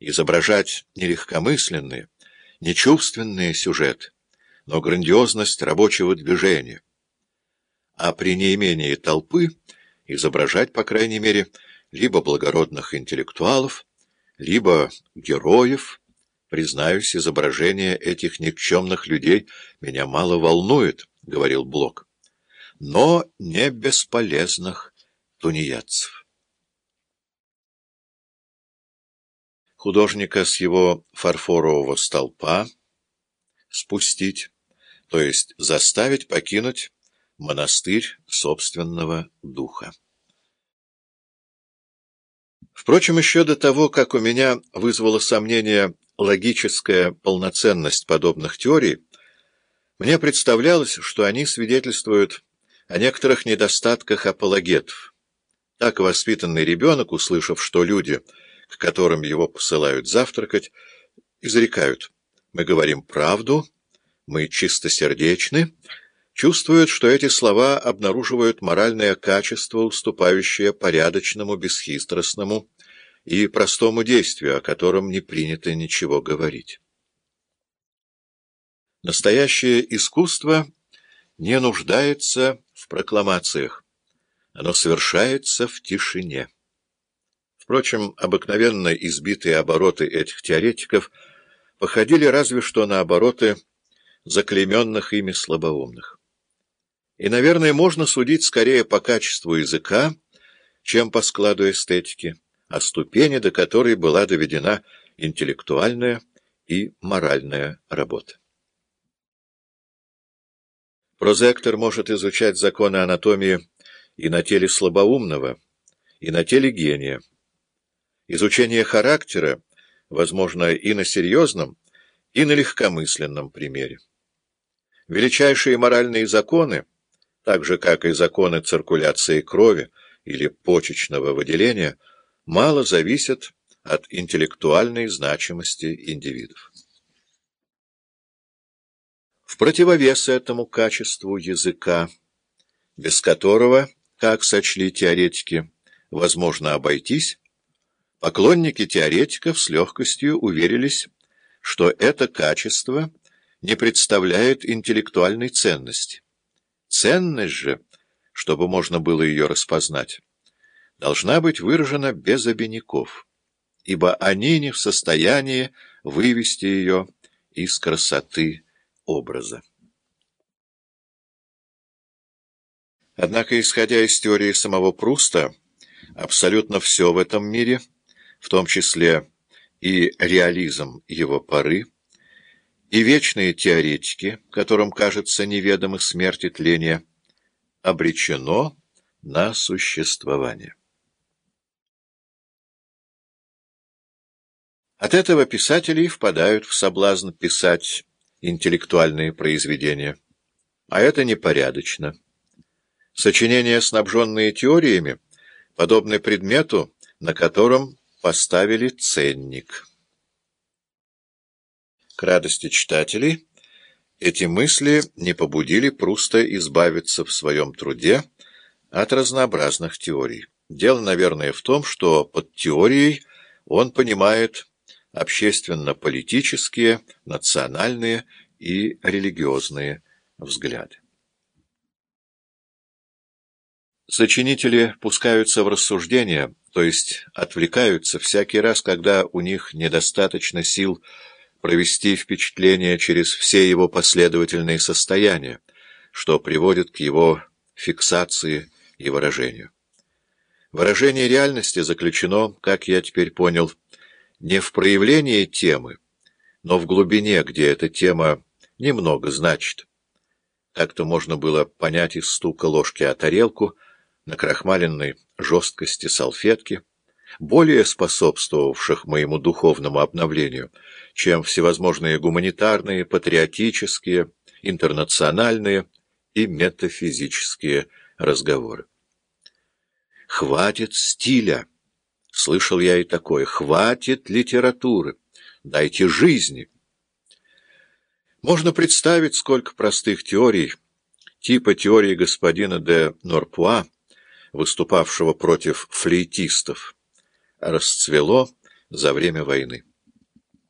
изображать нелегкомысленные, нечувственные сюжеты, но грандиозность рабочего движения, а при неимении толпы изображать, по крайней мере, либо благородных интеллектуалов, либо героев. Признаюсь, изображение этих никчемных людей меня мало волнует, — говорил Блок, — но не бесполезных тунеядцев. Художника с его фарфорового столпа спустить, то есть заставить покинуть монастырь собственного духа. Впрочем, еще до того, как у меня вызвало сомнение логическая полноценность подобных теорий, мне представлялось, что они свидетельствуют о некоторых недостатках апологетов. Так воспитанный ребенок, услышав, что люди, к которым его посылают завтракать, изрекают «Мы говорим правду, мы чистосердечны», чувствует, что эти слова обнаруживают моральное качество, уступающее порядочному, бесхитростному и простому действию, о котором не принято ничего говорить. Настоящее искусство не нуждается в прокламациях. Оно совершается в тишине. Впрочем, обыкновенно избитые обороты этих теоретиков походили разве что на обороты заклеменных ими слабоумных. И, наверное, можно судить скорее по качеству языка, чем по складу эстетики, о ступени, до которой была доведена интеллектуальная и моральная работа. Прозектор может изучать законы анатомии и на теле слабоумного, и на теле гения. Изучение характера возможно и на серьезном, и на легкомысленном примере. Величайшие моральные законы — так же, как и законы циркуляции крови или почечного выделения, мало зависят от интеллектуальной значимости индивидов. В противовес этому качеству языка, без которого, как сочли теоретики, возможно обойтись, поклонники теоретиков с легкостью уверились, что это качество не представляет интеллектуальной ценности. Ценность же, чтобы можно было ее распознать, должна быть выражена без обиняков, ибо они не в состоянии вывести ее из красоты образа. Однако, исходя из теории самого Пруста, абсолютно все в этом мире, в том числе и реализм его поры, и вечные теоретики, которым кажется неведомы смерть и тление, обречено на существование. От этого писатели впадают в соблазн писать интеллектуальные произведения. А это непорядочно. Сочинения, снабженные теориями, подобны предмету, на котором поставили ценник. К радости читателей эти мысли не побудили Пруста избавиться в своем труде от разнообразных теорий. Дело, наверное, в том, что под теорией он понимает общественно-политические, национальные и религиозные взгляды. Сочинители пускаются в рассуждения, то есть отвлекаются всякий раз, когда у них недостаточно сил провести впечатление через все его последовательные состояния, что приводит к его фиксации и выражению. Выражение реальности заключено, как я теперь понял, не в проявлении темы, но в глубине, где эта тема немного значит. Так-то можно было понять из стука ложки о тарелку, на крахмаленной жесткости салфетки, более способствовавших моему духовному обновлению, чем всевозможные гуманитарные, патриотические, интернациональные и метафизические разговоры. «Хватит стиля!» — слышал я и такое. «Хватит литературы! Дайте жизни!» Можно представить, сколько простых теорий, типа теории господина де Норпуа, выступавшего против флейтистов, расцвело за время войны.